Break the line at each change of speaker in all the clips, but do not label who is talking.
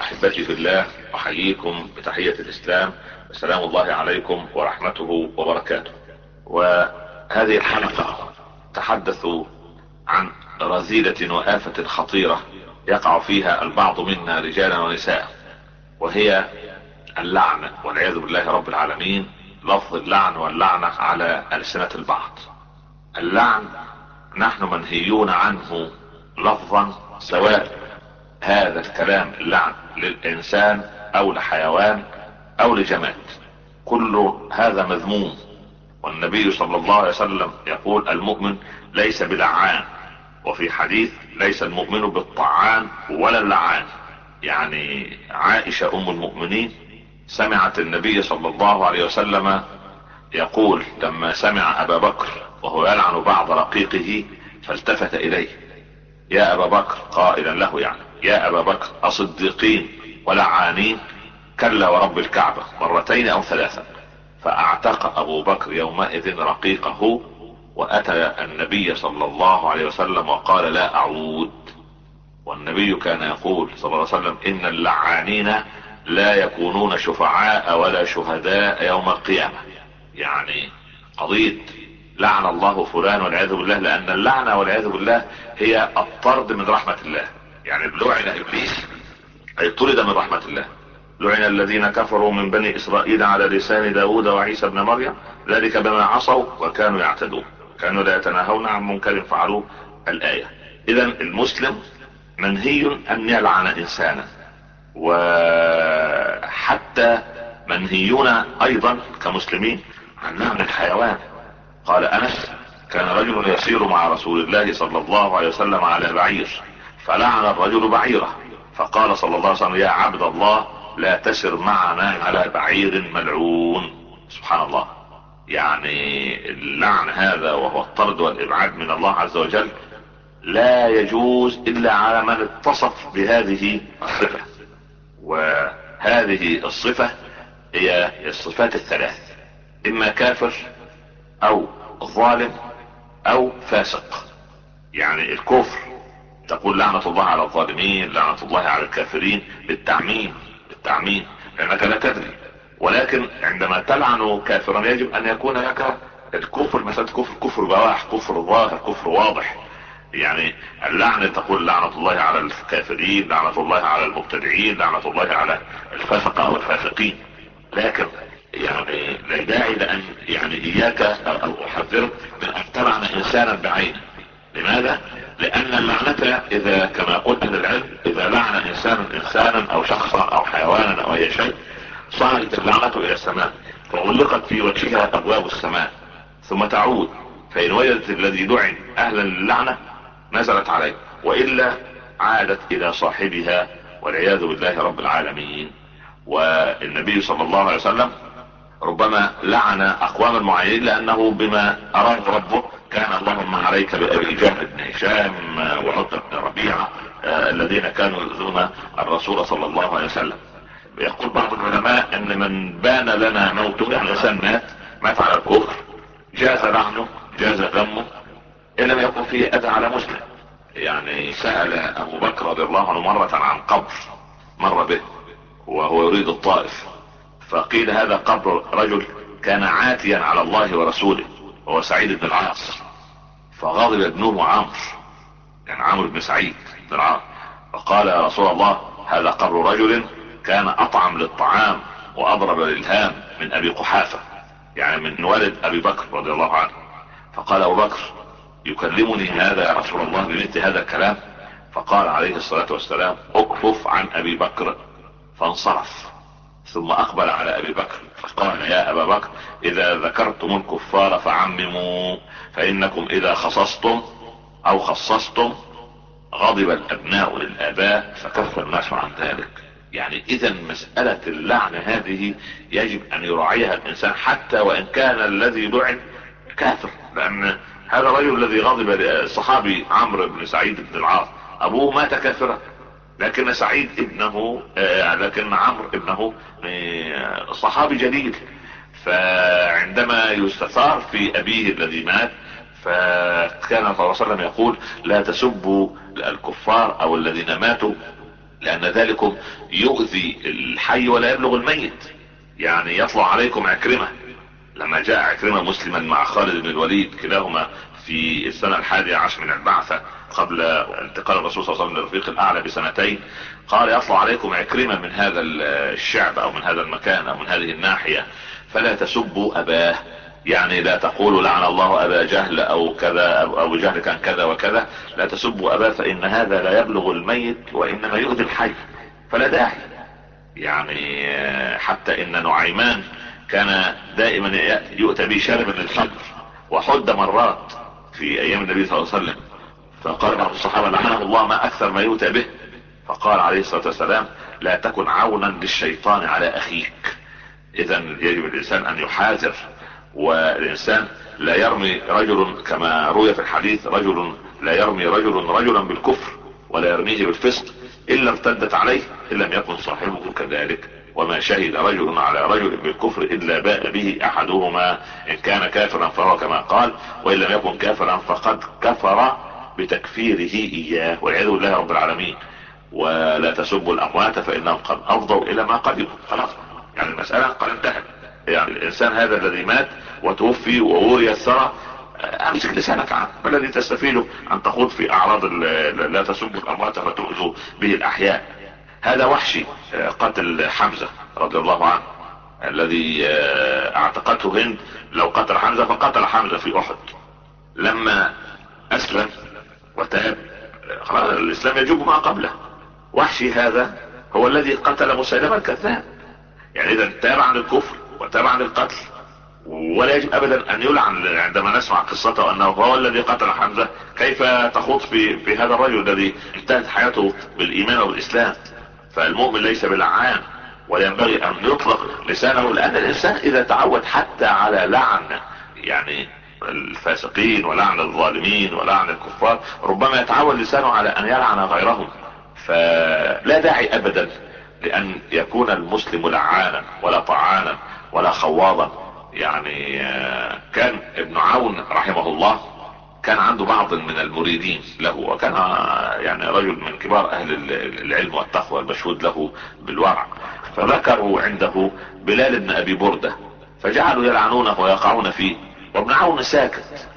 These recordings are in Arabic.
أحبتي في الله أحييكم بتحية الإسلام السلام الله عليكم ورحمته وبركاته. وهذه الحلقة تحدث عن رذيلة وآفة خطيرة يقع فيها البعض منا رجالا ونساء وهي اللعنة والعياذ بالله رب العالمين لفظ اللعن واللعنة على ألسنة البعض. اللعن نحن منهيون عنه لفظا سواء هذا الكلام اللعن للإنسان أو لحيوان أو لجماد. كل هذا مذموم. والنبي صلى الله عليه وسلم يقول المؤمن ليس بلعان وفي حديث ليس المؤمن بالطعان ولا اللعان. يعني عائشة أم المؤمنين سمعت النبي صلى الله عليه وسلم يقول لما سمع أبا بكر وهو يلعن بعض رقيقه فالتفت إليه. يا أبا بكر قائلا له يعني. يا أبا بكر أصدقين ولعانين. كلا ورب الكعبة مرتين أو ثلاثا فأعتق أبو بكر يومئذ رقيقه وأتى النبي صلى الله عليه وسلم وقال لا أعود. والنبي كان يقول صلى الله عليه وسلم إن اللعانين لا يكونون شفعاء ولا شهداء يوم القيامة. يعني قضية لعن الله فلان والعياذ بالله لأن اللعنة والعياذ بالله هي الطرد من رحمة الله. يعني لعن إبليس أي طرد من رحمة الله. لعن الذين كفروا من بني إسرائيل على لسان داود وعيسى بن مريم. ذلك بما عصوا وكانوا يعتدون. كانوا لا يتناهون عن منكر فعلوه الآية. اذا المسلم منهي أن يلعن إنسانا. وحتى منهيون أيضا كمسلمين عن لعن الحيوان. قال أنس كان رجل يسير مع رسول الله صلى الله عليه وسلم على بعير. فلعن الرجل بعيره. فقال صلى الله عليه وسلم يا عبد الله لا تسر معنا على بعير ملعون. سبحان الله. يعني اللعن هذا وهو الطرد والإبعاد من الله عز وجل لا يجوز إلا على من اتصف بهذه الصفة. وهذه الصفة هي الصفات الثلاث إما كافر أو ظالم أو فاسق. يعني الكفر تقول لعنة الله على الظالمين لعنة الله على الكافرين بالتعميم بالتعميم لأنك لا تدري. ولكن عندما تلعن كافرا يجب أن يكون لك الكفر مثلا كفر كفر بواح كفر ظاهر كفر واضح. يعني اللعنة تقول لعنة الله على الكافرين لعنة الله على المبتدعين لعنة الله على الفاسقة أو الفاسقين لكن يعني لا داعي لأن يعني إياك أو احذرك من أن تلعن انسانا بعينه. لماذا؟ لأن اللعنة إذا كما قلت للعلم إذا لعن إنسان إنسانا أو شخصا أو حيوانا أو أي شيء صعدت اللعنة إلى السماء فغلقت في وجهها أبواب السماء ثم تعود فإن وجدت الذي لعن أهلا للعنة نزلت عليه وإلا عادت إلى صاحبها والعياذ بالله رب العالمين. والنبي صلى الله عليه وسلم ربما لعن أقواما معينين لأنه بما أراد ربه كان اللهم عليك بأبي جهل بن هشام وعتبة بن ربيعة آه الذين كانوا يؤذون الرسول صلى الله عليه وسلم. يقول بعض العلماء إن من بان لنا موته يعني إنسان مات مات على الكفر جاز لعنه جاز غمه إن لم يكن فيه أذى على مسلم. يعني سأل أبو بكر رضي الله عنه مرة عن قبر مر به وهو يريد الطائف. فقيل هذا قبر رجل كان عاتيا على الله ورسوله. وهو سعيد بن العاص فغضب ابنه عمرو يعني عمرو بن سعيد بن العاص. فقال يا رسول الله هذا قبر رجل كان أطعم للطعام وأضرب للهام من أبي قحافة يعني من والد أبي بكر رضي الله عنه. فقال أبو بكر يكلمني هذا يا رسول الله بمثل هذا الكلام؟ فقال عليه الصلاة والسلام اكفف عن أبي بكر فانصرف. ثم أقبل على أبي بكر فقال يا أبا بكر إذا ذكرتم الكفار فعمموا فإنكم إذا خصصتم أو خصصتم غضب الأبناء للآباء فكف الناس عن ذلك. يعني اذا مسألة اللعن هذه يجب أن يراعيها الإنسان حتى وإن كان الذي لعن كافر لأن هذا الرجل الذي غضب الصحابي عمرو بن سعيد بن العاص أبوه مات كافرا. لكن سعيد ابنه آه لكن عمرو ابنه آه صحابي جليل فعندما يستثار في أبيه الذي مات فكان صلى الله عليه وسلم يقول لا تسبوا الكفار أو الذين ماتوا لأن ذلكم يؤذي الحي ولا يبلغ الميت. يعني يطلع عليكم عكرمة. لما جاء عكرمة مسلما مع خالد بن الوليد كلاهما في السنة الحادية عشر من البعثة قبل انتقال الرسول صلى الله عليه وسلم للرفيق الأعلى بسنتين قال يطلع عليكم عكرمة من هذا الشعب أو من هذا المكان أو من هذه الناحية فلا تسبوا أباه. يعني لا تقولوا لعن الله أبا جهل أو كذا ابو جهل كان كذا وكذا لا تسبوا أباه فإن هذا لا يبلغ الميت وإنما يؤذي الحي فلا داعي. يعني حتى إن نعيمان كان دائما يؤتى به شاربا للخمر وحد مرات في أيام النبي صلى الله عليه وسلم. فقال بعض الصحابة لعنه الله ما أكثر ما يؤتى به. فقال عليه الصلاة والسلام لا تكن عونا للشيطان على أخيك. اذا يجب الإنسان أن يحاذر والإنسان لا يرمي رجل كما روي في الحديث رجل لا يرمي رجل رجلا بالكفر ولا يرميه بالفسق الا ارتدت عليه إن لم يكن صاحبه كذلك. وما شهد رجل على رجل بالكفر إلا باء به أحدهما إن كان كافرا فهو كما قال وإن لم يكن كافرا فقد كفر بتكفيره إياه والعياذ بالله رب العالمين. ولا تسبوا الأموات فإنهم قد أفضوا إلى ما قدموا. خلاص. يعني المسألة قد انتهت. يعني الإنسان هذا الذي مات وتوفي ووري الثرى أمسك لسانك عنه ما الذي تستفيده أن تخوض في أعراض لا تسبوا الأموات فتؤذوا به الأحياء؟ هذا وحشي قتل حمزة رضي الله عنه الذي اعتقته هند لو قتل حمزة فقتل حمزة في أحد. لما أسلم وتاب خلاص الإسلام يجوب ما قبله. وحشي هذا هو الذي قتل مسيلمة الكذاب يعني إذا تاب عن الكفر وتاب عن القتل ولا يجب ابدا أن يلعن عندما نسمع قصته أنه هو الذي قتل حمزة. كيف تخوض في, في هذا الرجل الذي انتهت حياته بالإيمان والإسلام؟ فالمؤمن ليس بلعان وينبغي أن يطلق لسانه لأن الإنسان إذا تعود حتى على لعن يعني الفاسقين ولعن الظالمين ولعن الكفار ربما يتعود لسانه على أن يلعن غيرهم. فلا داعي ابدا لأن يكون المسلم لعانا ولا طعانا ولا خواضا. يعني كان ابن عون رحمه الله كان عنده بعض من المريدين له وكان يعني رجل من كبار أهل العلم والتقوى المشهود له بالورع. فذكروا عنده بلال بن أبي بردة فجعلوا يلعنونه ويقعون فيه. وابن عون ساكت.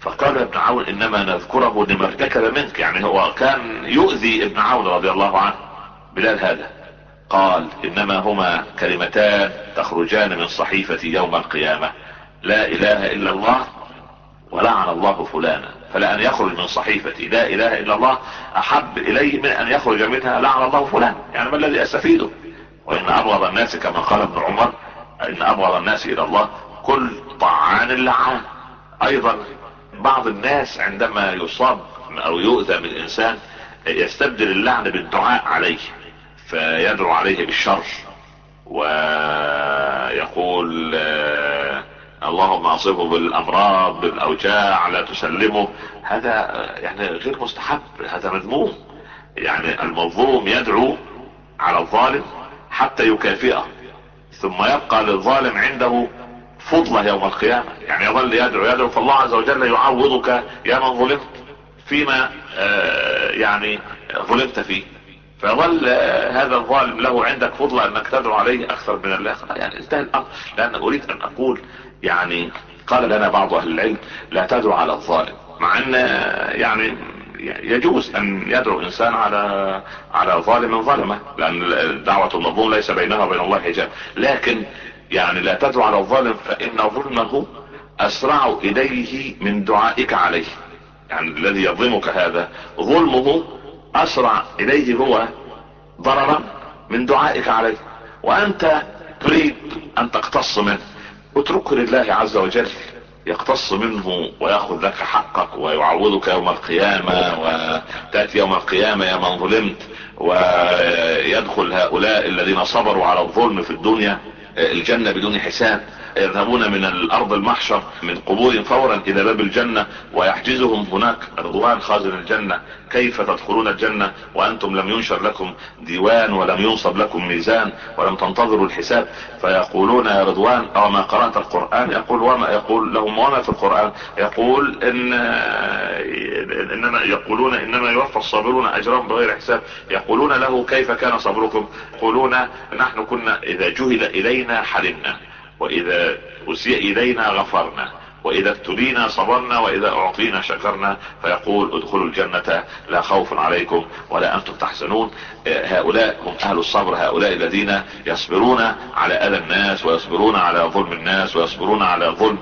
فقال ابن عون إنما نذكره لما ارتكب منك. يعني هو كان يؤذي ابن عون رضي الله عنه بلال هذا. قال إنما هما كلمتان تخرجان من صحيفة يوم القيامة. لا إله إلا الله ولعن الله فلانا. فلأن يخرج من صحيفتي لا إله إلا الله أحب إليه من أن يخرج منها لعن الله فلان. يعني ما الذي أستفيده؟ وإن أبغض الناس كما قال ابن عمر إن أبغض الناس إلى الله كل طعان لعان أيضا بعض الناس عندما يصاب أو يؤذى من إنسان يستبدل اللعن بالدعاء عليه فيدعو عليه بالشر ويقول اللهم اصبه بالأمراض بالأوجاع لا تسلمه. هذا يعني غير مستحب هذا مذموم. يعني المظلوم يدعو على الظالم حتى يكافئه ثم يبقى للظالم عنده فضلة يوم القيامة. يعني يظل يدعو يدعو فالله عز وجل يعوضك يا من ظلمت فيما يعني ظلمت فيه. فظل هذا الظالم له عندك فضل أنك تدعو عليه أكثر من الله يعني انتهى الأمر لأن أريد أن أقول يعني قال لنا بعض أهل العلم لا تدعو على الظالم. مع أن يعني يجوز أن يدعو إنسان على على ظالم ظلمه لأن دعوة المظلوم ليس بينها وبين الله حجاب. لكن يعني لا تدعو على الظالم فإن ظلمه أسرع إليه من دعائك عليه. يعني الذي يظلمك هذا ظلمه أسرع إليه هو ضررا من دعائك عليه. وأنت تريد أن تقتص منه. اتركه لله عز وجل يقتص منه ويأخذ لك حقك ويعوضك يوم القيامة وتأتي يوم القيامة يا من ظلمت ويدخل هؤلاء الذين صبروا على الظلم في الدنيا. الجنة بدون حساب. يذهبون من الأرض المحشر من قبور فورا إلى باب الجنة ويحجزهم هناك رضوان خازن الجنة. كيف تدخلون الجنة وأنتم لم ينشر لكم ديوان ولم ينصب لكم ميزان ولم تنتظروا الحساب؟ فيقولون يا رضوان أو ما قرأت القرآن؟ يقول وما يقول لهم وما في القرآن؟ يقول إن إنما يقولون إنما يوفى الصابرون أجرهم بغير حساب. يقولون له كيف كان صبركم؟ يقولون نحن كنا إذا جهل إلينا حلمنا. وإذا أسيء إلينا غفرنا وإذا ابتلينا صبرنا وإذا أعطينا شكرنا فيقول ادخلوا الجنة لا خوف عليكم ولا أنتم تحزنون. هؤلاء هم أهل الصبر هؤلاء الذين يصبرون على أذى الناس ويصبرون على ظلم الناس ويصبرون على ظلم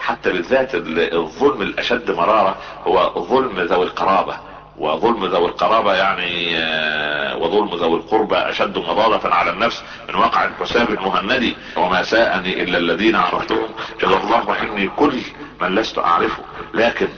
حتى بالذات الظلم الأشد مرارة هو ظلم ذوي القرابة. وظلم ذوي القرابة يعني وظلم ذوي القربى أشد مضالة على النفس من واقع الحساب المهندي وما ساءني إلا الذين عرفتهم جزا الله عني كل من لست أعرفه. لكن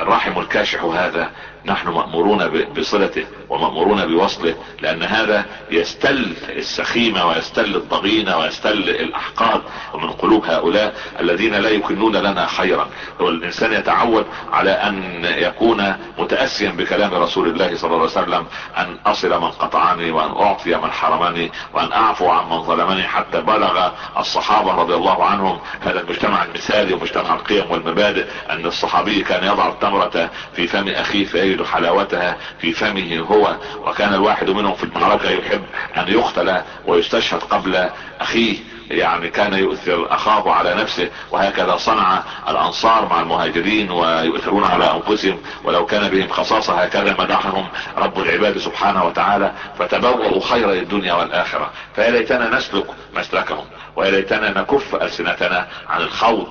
الرحم الكاشح هذا نحن مأمورون بصلته ومأمورون بوصله لأن هذا يستل السخيمة ويستل الضغينة ويستل الأحقاد من قلوب هؤلاء الذين لا يكنون لنا خيرا. هو الانسان يتعود على أن يكون متأسيا بكلام رسول الله صلى الله عليه وسلم أن أصل من قطعني وأن أعطي من حرمني وأن أعفو عن من ظلمني حتى بلغ الصحابة رضي الله عنهم. هذا المجتمع المثالي ومجتمع القيم والمبادئ أن الصحابي كان يضع التمرة في فم أخيه فيجد حلاوتها في فمه هو وكان الواحد منهم في المعركة يحب أن يقتل ويستشهد قبل أخيه يعني كان يؤثر أخاه على نفسه وهكذا صنع الأنصار مع المهاجرين ويؤثرون على أنفسهم. ولو كان بهم خصاصة هكذا مدحهم رب العباد سبحانه وتعالى فتبوأوا خير الدنيا والآخرة. فيا ليتنا نسلك مسلكهم ويا ليتنا نكف ألسنتنا عن الخوض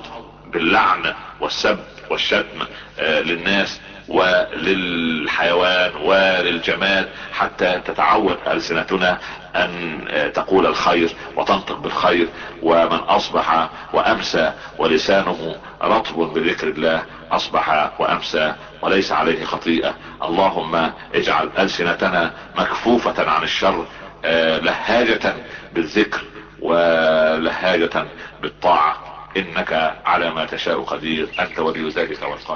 باللعن والسب والشتم آه للناس. وللحيوان وللجماد حتى تتعود ألسنتنا أن تقول الخير وتنطق بالخير ومن أصبح وأمسى ولسانه رطب بذكر الله أصبح وأمسى وليس عليه خطيئة. اللهم اجعل ألسنتنا مكفوفة عن الشر لهاجة بالذكر ولهاجة بالطاعة. إنك على ما تشاء قدير. أنت ولي ذلك والقادر.